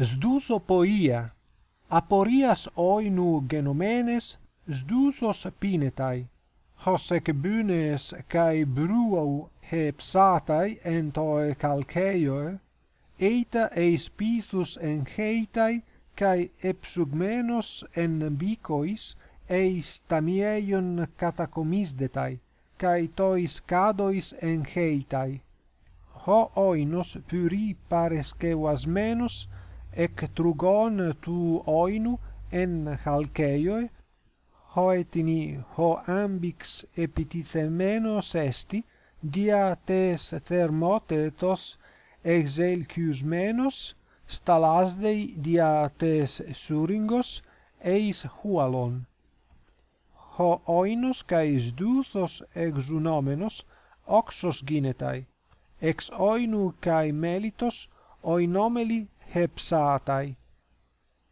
sduso poia. Aporias oinu genomenes sdusos pinetai. Hos ec bunes kai bruou hepsatai ento kalkeio eita eis pithus en heitai kai epsugmenos en bicois eis tamieion katakomisdetai kai tois kadois en heitai. Ho oinos puri pareskeuas menos ec trugon tu oinu en halceioi hoetini ho ambix epitithemenos esti dia tes thermotetos exelciusmenos stalasdei dia tes suringos eis hualon. Ho oinos kais duthos exunomenos oxos ginetai. Ex oinu kai melitos oinomeli hepsatai.